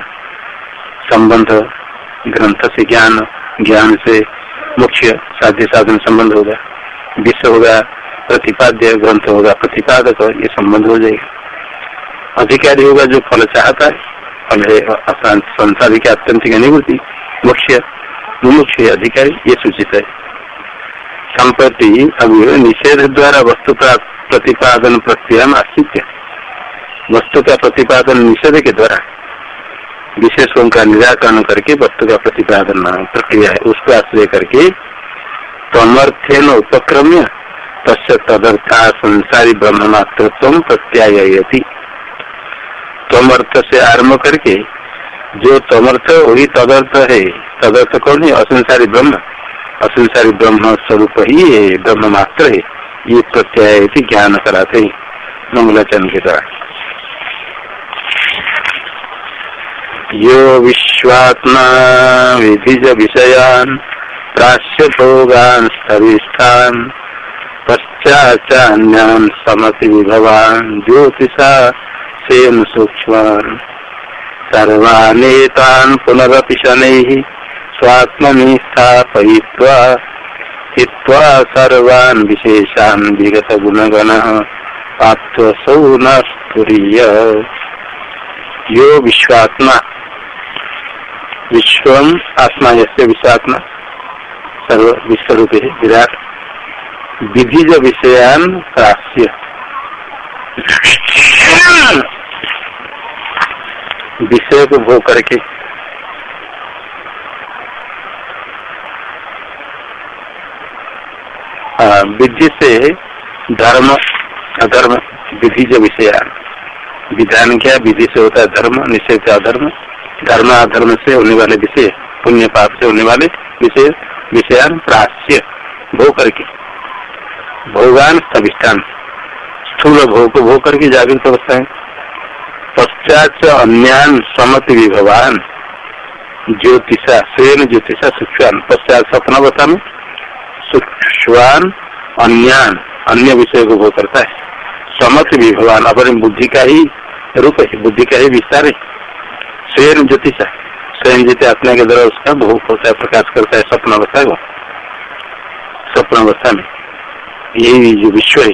Speaker 1: संबंध, ग्रंथ से ज्ञान ज्ञान से मुख्य साध्य साधन संबंध होगा विश्व होगा प्रतिपाद्य ग्रंथ होगा प्रतिपादक ये संबंध हो जाएगा। अधिकारी होगा जो फल चाहता है, फल है की अत्यंतिक अनुभूति, मुख्य मुख्य अधिकारी ये सूचित है। संपत्ति अभी निषेध द्वारा वस्तु का प्रतिपादन प्रक्रिया में वस्तु का प्रतिपादन निषेध के द्वारा विशेषों का निराकरण करके वस्तु का प्रतिपादन प्रक्रिया है, उसको आश्रय करके तमर्थेन उपक्रम्य तस् तदर्था संसारी ब्रह्म मातृत्व प्रत्यायती तमर्थ से आरंभ करके जो तमर्थ वही तदर्थ है, तदर्थ कौन है? असंसारी ब्रह्म। असंसारी ब्रह्म स्वरूप ही है ब्रह्म मात्र है, ये प्रत्याय ज्ञान कराते मंगलाचरण के द्वारा। यो विश्वात्मा विधिज विषयान् प्राच्य भोगान् स्थविष्ठान् समति विभवान्, ज्योतिषा सेन सूक्ष्मान्। सर्वानेतान् पुनरपि शनैः स्वात्मनि स्थापयित्वा हित्वा सर्वान् विशेषान् विगतगुणगणः पात्वसौ न स्फुरीय यो विश्वात्मा। विश्व आत्मा यसे विश्वात्मा। सर्व विश्व रूप है विराट। विधिज विषयान प्राप्य। विषय को भोग करके। विधि से धर्म, अधर्म, विधिज विषयान। विधान क्या, विधि से होता है धर्म निषेध अधर्म। धर्म अधर्म से होने वाले विषय, पुण्य पाप से होने वाले विषय, विषयान प्राच्य भोग करके। भोगान सविष्ठान स्थूल भोग को भोग करके जागृत अवस्था है। पश्चात अन्यान समति विभवान। ज्योतिषा स्वयं ज्योतिषा सूक्ष्म पश्चात सपना अवस्था में सूक्ष्म अन्यान, अन्य विषय को भोग करता है। समत भगवान अपने बुद्धि का ही रूप है, बुद्धि का ही विस्तार है। स्वयं ज्योतिष स्वयं ज्योति आत्मा के द्वारा उसका भोग होता है, प्रकाश करता है, स्वप्न अवस्था को स्वप्न अवस्था में। यही जो विश्व है।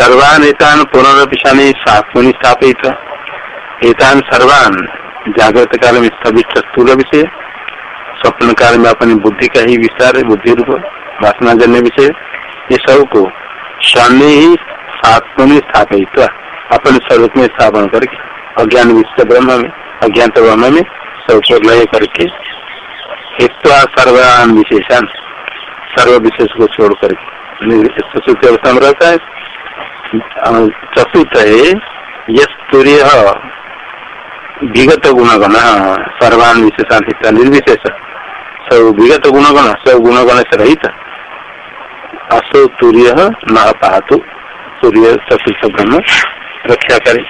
Speaker 1: सर्वान एतान पुनरपिशानी आत्मनि स्थापित। एतान सर्वान जागृत काल में स्थविष्ट स्थूल विषय। स्वप्न काल में अपनी बुद्धि का ही विस्तार है, बुद्धि रूप, वासना जन्य विषय। ये सबको शनि ही आत्मनि स्थापित अपने स्वरूप में स्थापन करके, अज्ञान विश्व ब्रह्म में अज्ञात ब्रह्म में सबको लय करके, हित्वा सर्वान विशेषान, सर्व विशेष को छोड़ करके। अवस्था में रहता है। चतुर्थ है यश विगत गुणगण, सर्वान विशेषान हित निर्विशेष। सब विगत गुणगण सब गुणगण से रहित। असो तुर्य न पातु सूर्य चतुर्थ ब्रह्म। रक्षा करे।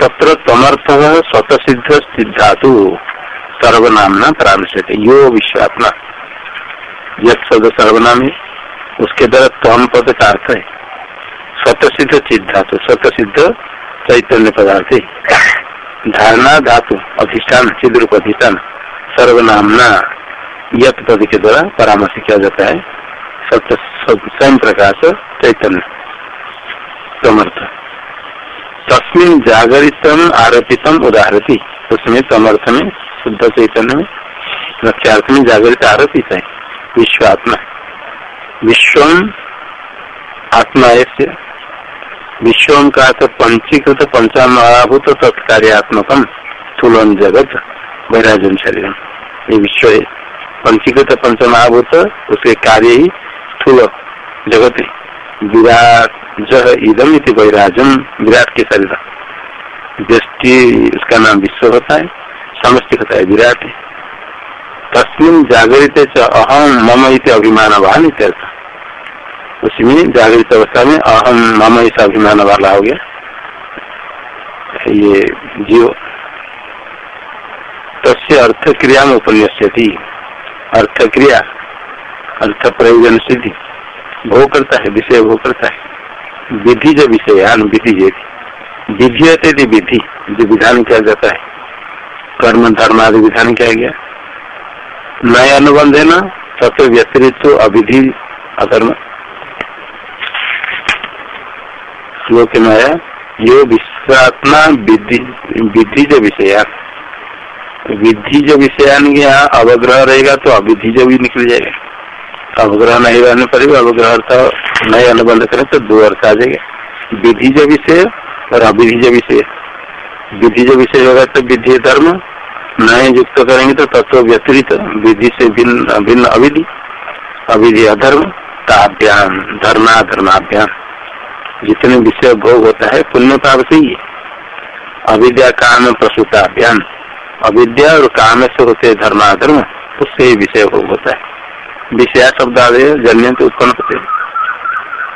Speaker 1: तत्र तमर्थ स्वत सिद्ध सिद्धातु सर्वनामना परामर्शित यो विश्वात्मा। यद सर्वनाम है उसके द्वारा तम पद का अर्थ है। स्वत सिद्ध सिद्धातु स्वत सिद्ध चैतन्य पदार्थ। है धारणा धातु। अधिष्ठान। सिद्ध रूप अधिष्ठान। सर्वनामना यत पद के द्वारा परामर्श किया जाता है। सत्य स्वयं प्रकाश चैतन्य। समर्थ। तस्मिन जागरितम आरोपितम उदाहरती। उसमें समर्थ में, शुद्ध चैतन्य में लक्ष्यार्थ में जागृत आरोपित है। विश्वात्मा विश्वम आत्मा ऐसे। विश्वम का तो पंचीकृत पंचामभूत तत्कार्यात्मकम स्थूल जगत। वैराजन शरीर। ये विश्व है पंचीकृत पंचमहाभूत, उसके कार्य ही स्थूल जगत है। विराट जह इदम इति वैराजम विराट के शरीर। दृष्टि, उसका नाम विश्व होता है, समष्टि होता है, विराट है। तस्मिन जागृत अहम मम इत अभिमान वाहन इत्यर्थ। उसमें जागृत अवस्था में अहम मम ऐसा अभिमान वाला हो गया। ये जीव तस्य अर्थ क्रिया में उपन्यास अर्थ क्रिया अर्थ प्रयोजन सिद्धि भोग करता है विषय भोग करता है विधि जो विषय विधि विधि विधि जो विधान किया जाता है। कर्म, धर्म आदि विधान किया गया। नए अनुबंध है ना सबसे व्यतिरिक्त अविधि अधर्म श्लोक आया यो विश्वात्मा विधि विधि जो विषय विधि जो विषयान यहाँ अवग्रह रहेगा तो अविधि जो भी निकल जाएगा। अवग्रह नहीं रहने पर भी अवग्रह अर्थ नए अनुबंध करें तो दो अर्थ आ जाएगा। विधि जो विषय और अविधि जो विषय। विधि जो विषय होगा तो विधि धर्म। नए युक्त करेंगे तो तत्व व्यतिरित विधि से भिन्न भिन्न अविधि। अविधि अधर्म, ताभ्यान ताभ्याम धर्माधर्माभ्याम जितने विषय भोग होता है, पुण्य पाप से ही। अविद्या काम प्रसूताभ्याम अविद्या और काम से होते धर्माधर्म उससे ही विषय भोग होता है। विषया शब्द आदि जन्य उत्पन्न होते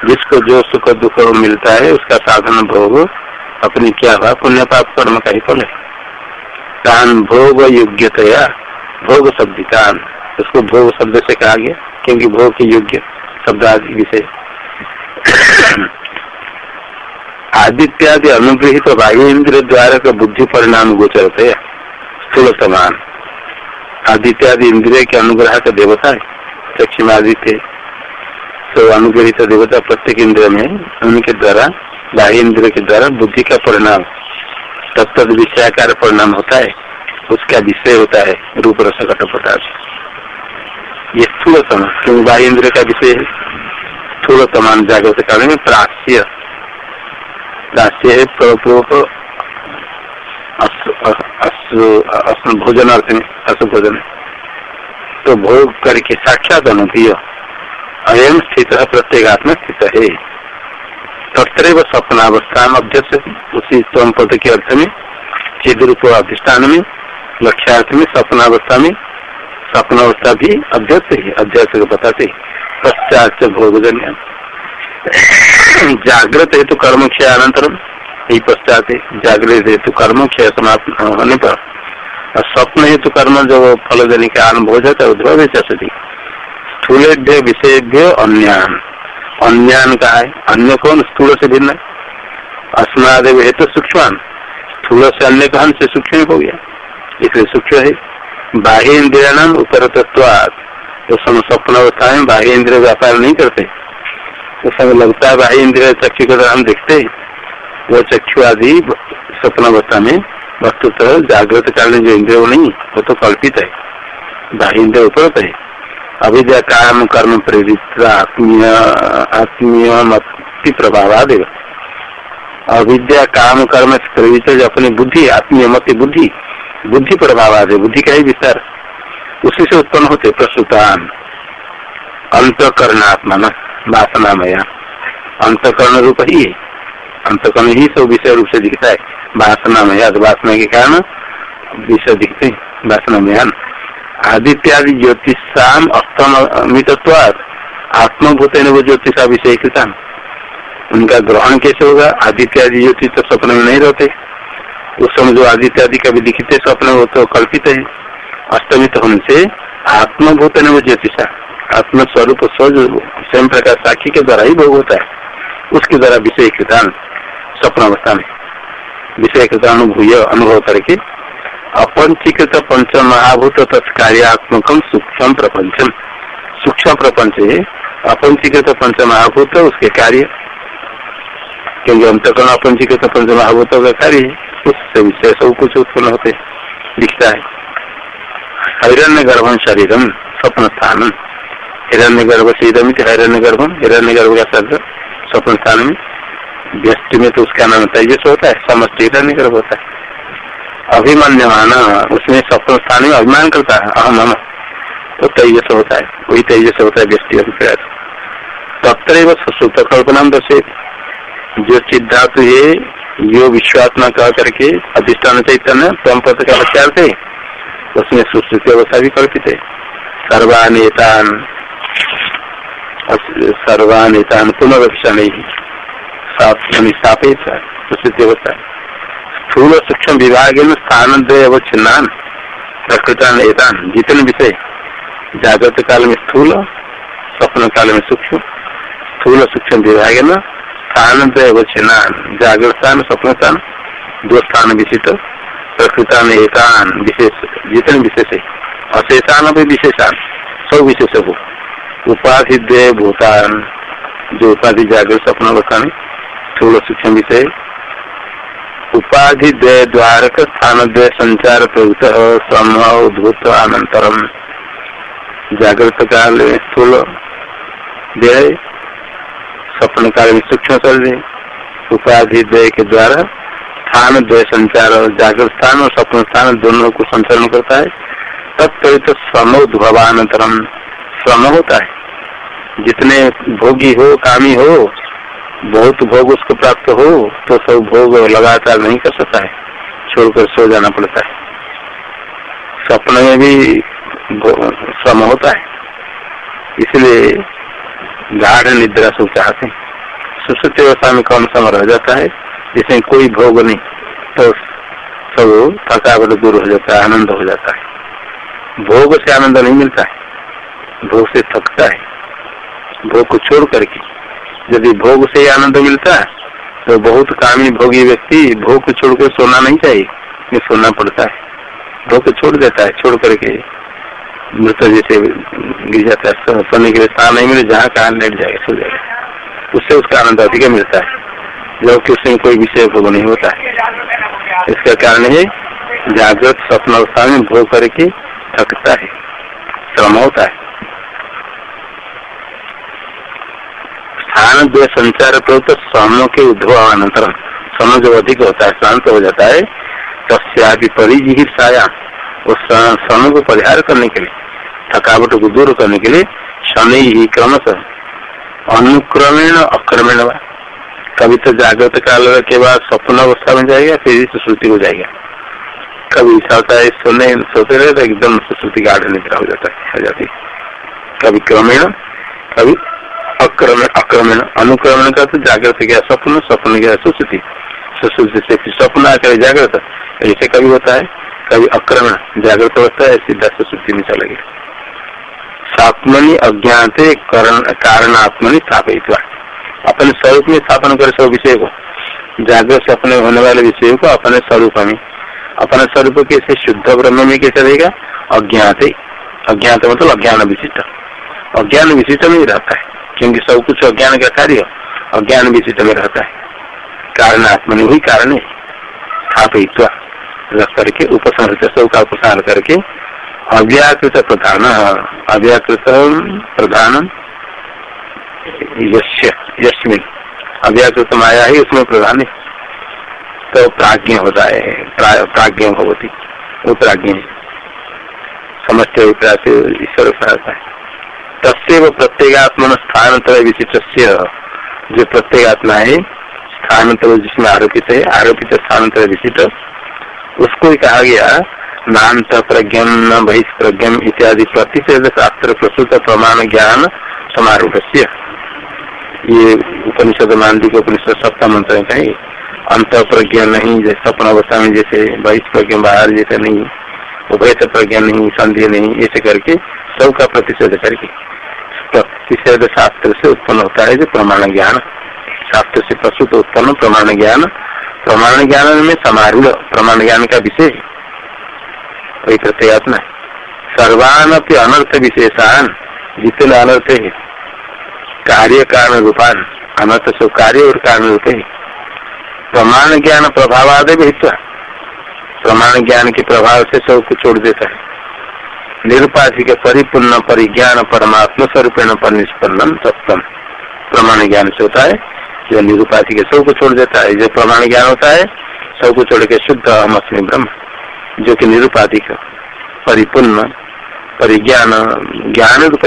Speaker 1: जिसको जो सुख दुख मिलता है, उसका साधन भोग, अपनी क्या हुआ, पुण्य पाप कर्म का ही फल है। कान भोग योग्यतया, भोग शब्द कान उसको भोग शब्द से कहा गया, क्योंकि भोग के योग्य शब्द आदि विषय। आदित्यादि अनुग्रहित तो बाह्य इंद्र द्वारा का बुद्धि परिणाम गोचरते स्थूल समान। आदित्यादि इंद्रिय के अनुग्रह का देवता है चक्षुमादित्य तो अनुग्रहित देवता प्रत्येक इंद्र में, उनके द्वारा, बाह्य इंद्र के द्वारा बुद्धि का परिणाम तत्त विषयाकार परिणाम होता है, उसका विषय होता है रूप रस घटपटाश ये स्थूल समान, क्योंकि बाह्य इंद्र का विषय है, स्थूल समान जागृत कारण प्राच्य प्राच्य है भोजन अर्थ में अस भोजन। तो भोग करके साक्षात अनुभव अयम स्थित प्रत्येगात्म स्थित है। तत्रैव स्वप्नावस्था में उसी स्वम पद के अर्थ में चिद रूप अधिष्ठान में, लक्ष्यार्थ में सपनावस्था में सपनावस्था भी अध्यक्ष ही। अध्यक्ष को बताते पश्चात भोगजन्य। जागृत हेतु कर्म क्षय अनंतरम। यही पश्चात जागृत हेतु कर्म क्षय समाप्त होने पर? स्वप्न हेतु कर्म जो फल देने के आरंभ हो जाता है, उद्भव चषति स्थूलेभ्य विषय अन्यान। अन्यान का है? अन्य कौन? स्थूल से भिन्न? अस्मादेव हेतु सूक्ष्म स्थूल से अन्य कहन से सूक्ष्म हो गया? इसलिए सूक्ष्म है। बाह्य इंद्रिया नाम उत्तर तत्व तो समय स्वप्न अवस्था में बाह्य इंद्रिय व्यापार नहीं करते। तो समय लगता है बाह्य इंद्रिय चक्षु को हम देखते वो चक्षु आदि स्वप्न अवस्था में वस्तुतः जागृत काल जो इंद्रिय नहीं, वो तो कल्पित है। बाह्य इंद्रिय है। अविद्या काम, कर्म प्रेरित, आत्मीय आत्मीय प्रभाव आदेव अविद्या काम, कर्म प्रेरित जो अपनी बुद्धि, आत्मीय मत बुद्धि बुद्धि प्रभाव है बुद्धि का ही विस्तार। उसी से उत्पन्न होते प्रस्तुतान अंतकरणात्मा न वासनामय। अंतकरण रूप ही है। अंतकरण ही सब विषय रूप से दिखता है। वासनामय वासना के कारण विषय दिखते वासनामयान आदित्यादि ज्योतिषाम अस्तमित आत्मभूत वो ज्योतिषा विषय कृतान उनका ग्रहण कैसे होगा? आदित्य आदि ज्योतिष तो स्वप्न में नहीं रहते। उस समय जो आदित्य आदि का भी दिखते स्वप्न वो तो कल्पित है। अष्टमित होने से आत्मभूत वो ज्योतिषा। आत्म स्वरूप स्वयं प्रकाश साक्षी के द्वारा ही भोग होता है। उसके द्वारा विषय कृतान स्वप्न अवस्था में विषय कृतानुभूय अनुभव करके, अपंचीकृत पंच महाभूत तत्कार्यात्मक सूक्ष्म प्रपंचम सूक्ष्म प्रपंच अपंचीकृत पंच महाभूत, उसके कार्य। क्योंकि अंतकरण अपंचीकृत पंच महाभूत का कार्य उससे विषय सब कुछ उत्पन्न होते दिखता है। हिरण्य गर्भम शरीरम स्वप्न स्थान हिरण्य गर्भ शीरम हिरण्य गर्भम हिरण्य गर्भ का शब्द स्वप्न स्थान में व्यक्ति में तो उसका नाम तेजस होता है समस्त हिरण्य गर्भ होता है। अभिमान्यमान उसमें स्वप्न स्थान में अभिमान करता है, अहम हम तो तेजस होता है, वही तेजस होता है व्यक्ति अभिप्राय तत्र सुसूत कल्पना दर्शे जो सिद्धातु है, यो विश्वात्मा कह करके अधिष्ठान चैतन्य तम पद का विचार थे, उसमें सुश्रुति अवस्था भी कल्पित है। सर्वानेतान सर्वानेतान पुनर्विषा नहीं स्थापित सुश्रुति अवस्था स्थूल सूक्ष्म विभाग स्थान छिन्नान प्रकृतान एतान जितने विषय जागृत काल में स्थूल स्वप्न काल में सूक्ष्म स्थूल सूक्ष्म विभाग स्थान वचनान जागृत स्थान स्वप्न स्थान दो स्थान विशिष्ट प्रकृतान एकान विशेष जितने विशेष है अशेषान भी विशेषान सब विशेष हो उपाधि दे भूतान जो उपाधि जागृत स्वप्न अवस्था में स्थूल सूक्ष्म विषय उपाधि दे द्वारक स्थान दे संचार प्रवृत समूत अनंतरम जागृत काल स्थूल देह स्वप्न काल में सूक्ष्म शरीर उपाधि द्वय के द्वारा स्थान द्वय संचार जागृत स्थान और स्वप्न स्थान दोनों को संचरण करता है। तत्त श्रमोद्भवानंतरम श्रम होता है। जितने भोगी हो, कामी हो, बहुत भोग उसको प्राप्त हो तो सब भोग लगातार नहीं कर सकता है। छोड़कर सो जाना पड़ता है। स्वप्न में भी श्रम होता है। इसलिए गाढ़ निद्रा सब चाहते हैं। सुश्रुति अवस्था में कम समय रह जाता है? जिसमें कोई भोग नहीं तो सब थकावट दूर हो जाता है, आनंद हो जाता है। भोग से आनंद नहीं मिलता है। भोग से थकता है। भोग को छोड़ करके। यदि भोग से ही आनंद मिलता तो बहुत कामी भोगी व्यक्ति भोग को छोड़कर सोना नहीं चाहिए सोना पड़ता है। भोग को छोड़ देता है, छोड़ करके मृत जैसे गिर जाता है सोने के लिए स्थान नहीं मिले, जहाँ कहा लेट जाएगा, सो जाएगा। उससे उसका आनंद अधिक मिलता है जबकि उसमें कोई विषय भोग नहीं होता है। इसका कारण है, जागृत स्वप्न अवस्था में भोग करके थकता है, श्रम होता है। स्थान जो संचार प्रवृत्त स्वनों के उद्भव अनंतर स्वर्ण जो अधिक होता है, शांत हो जाता है तस्यादि परिजिहिर्षाया उस स्वर्ण को परिहार करने के लिए, थकावट को दूर करने के लिए शनि ही क्रमश अनुक्रमेण अक्रमेण कभी तो जागृत काल के बाद स्वप्न अवस्था में जाएगा, फिर सुश्रुति हो जाएगा। कभी ऐसा होता है, सोने, सोते रहे तो एकदम सुश्रुति गाढ़ निद्रा हो जाता है जाती कभी क्रमेण, कभी अक्रमण अक्रमण, अनुक्रमण का तो जागृत गया स्वप्न स्वप्न गया सुश्रुति सुश्रुति से फिर स्वप्न आकर जागृत। ऐसे कभी होता है, कभी अक्रमण, जागृत होता है सीधा सुश्रुति में चला गया सात्मनि अज्ञाते कारण आत्मनि स्थापित अपने स्वरूप में स्थापन करे सब विषय को। जागृत अपने होने वाले विषय को अपने स्वरूप में। अपने स्वरूप कैसे शुद्ध ब्रह्म में कैसे रहेगा? अज्ञात। अज्ञात मतलब अज्ञान विशिष्ट। अज्ञान विशिष्ट में ही रहता है। क्योंकि सब कुछ अज्ञान का कार्य अज्ञान विशिष्ट में रहता है। कारण आत्मनि वही कारण है। स्थापित रख करके उपसंहृत सब का उपसार करके, अव्याकृत प्रधान अव्याकृत प्रधान यश्मिन। अव्याकृत माया ही उसमें प्रधान है। तो प्राज्ञ होता है प्राज्ञ भगवती वो प्राज्ञ है। समस्त ईश्वर कहता है। तस्व प्रत्येगात्मन स्थान तरह विशिष्ट जो प्रत्येगात्मा है स्थान तरह जिसमें आरोपित है आरोपित स्थान तरह विशिष्ट उसको ही कहा गया नान्त प्रज्ञम न बहिष्प्रज्ञम इत्यादि प्रतिषेध शास्त्र प्रस्तुत प्रमाण ज्ञान समारूढ़ ये उपनिषद मानदी के उपनिषद सप्तम मंत्र कहीं अंत प्रज्ञा नहीं, जैसे सपन अवस्था में जैसे बहिष्प्रज्ञ, बाहर जैसे नहीं उभय प्रज्ञा नहीं संधि नहीं, ऐसे करके सबका प्रतिषेध करके। प्रतिषेध शास्त्र से उत्पन्न होता है जो प्रमाण ज्ञान। शास्त्र से प्रस्तुत उत्पन्न प्रमाण ज्ञान। प्रमाण ज्ञान में समारूढ़ प्रमाण ज्ञान का विषय वही प्रत्येगात्मा सर्वान अनर्थ विशेषान, जितने अनर्थ है, कार्य कारण रूपान, अनर्थ सब कार्य और कारण रूप है। प्रमाण ज्ञान प्रभाव आदि हित्वा प्रमाण ज्ञान के प्रभाव से सबको छोड़ देता है। निरुपाधिक परिपूर्ण परिज्ञान परमात्मा स्वरूपेण पर निष्पन्नम सप्तम प्रमाण ज्ञान से होता है जो निरुपाधिक सबको छोड़ देता है। जो प्रमाण ज्ञान होता है सबको छोड़ के शुद्ध अहम अस्मी ब्रह्म, जो कि निरुपाधिक परिपूर्ण परिज्ञान ज्ञान रूप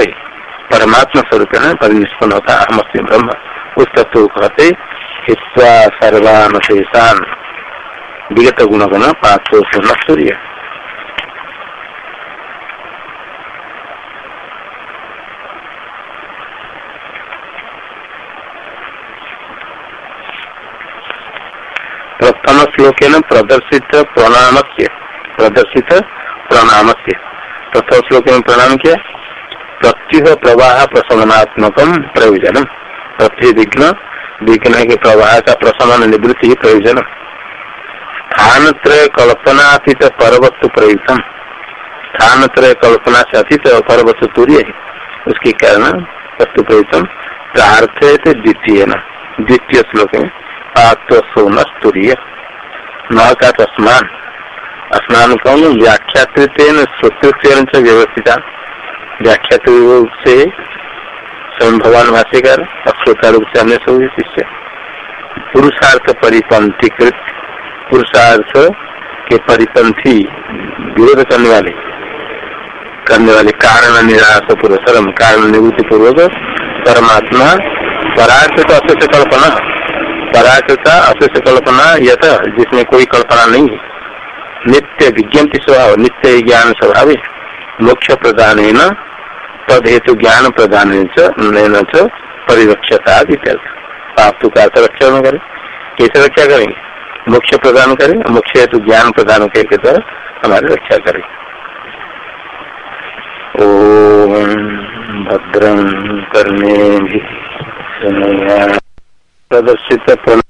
Speaker 1: परमात्मा स्वरूप है परिनिष्पन्न होता अहमस्मी ब्रह्म। उस तत्व को कहते हित्वा सर्वान शेषान विगत गुण पाँच पूर्ण सूर्य श्लोक प्रदर्शित प्रणाम से प्रदर्शित प्रणाम से प्रथम श्लोक में प्रणाम किया? प्रत्युह प्रवाह प्रशमनात्मक प्रयोजन। प्रत्यु विघ्न विघ्न के प्रवाह का प्रशमन निवृत्ति प्रयोजन। स्थान त्रय कल्पना अतीत परवत्व प्रयुक्तम स्थान त्रय कल्पना से अतीत परवत्व तूर्य उसके कारण वस्तु प्रयुक्तम प्रार्थ द्वितीय न द्वितीय श्लोक में आत्मसोन स्तूर्य न का स्नान स्नान कौन व्याख्यात श्रोतृत्व व्यवस्थिता। व्याख्यात रूप से स्वयं भगवान भाष्यकर अश्रोता रूप से अन्य सब शिष्य। पुरुषार्थ परिपंथीकृत पुरुषार्थ के परिपंथी विरोध करने वाले। करने वाले कारण निराश पुरुषरम कारण निवृत्ति पूर्वक, परमात्मा परार्थ तो अशेष कल्पना। पराकृता अशेष कल्पना, यथ, जिसमें कोई कल्पना नहीं है। नित्य विज्ञप्ति स्वभाव, नित्य ज्ञान स्वभाव। मोक्ष प्रदान तद हेतु ज्ञान प्रदान परिरक्षता पाप तो का रक्षा न करे। कैसे रक्षा करेंगे? मोक्ष प्रदान करें, मोक्ष हेतु ज्ञान प्रदान करके तो हमारी रक्षा करें। ओ भद्रं कर्णे प्रदर्शित प्रणाम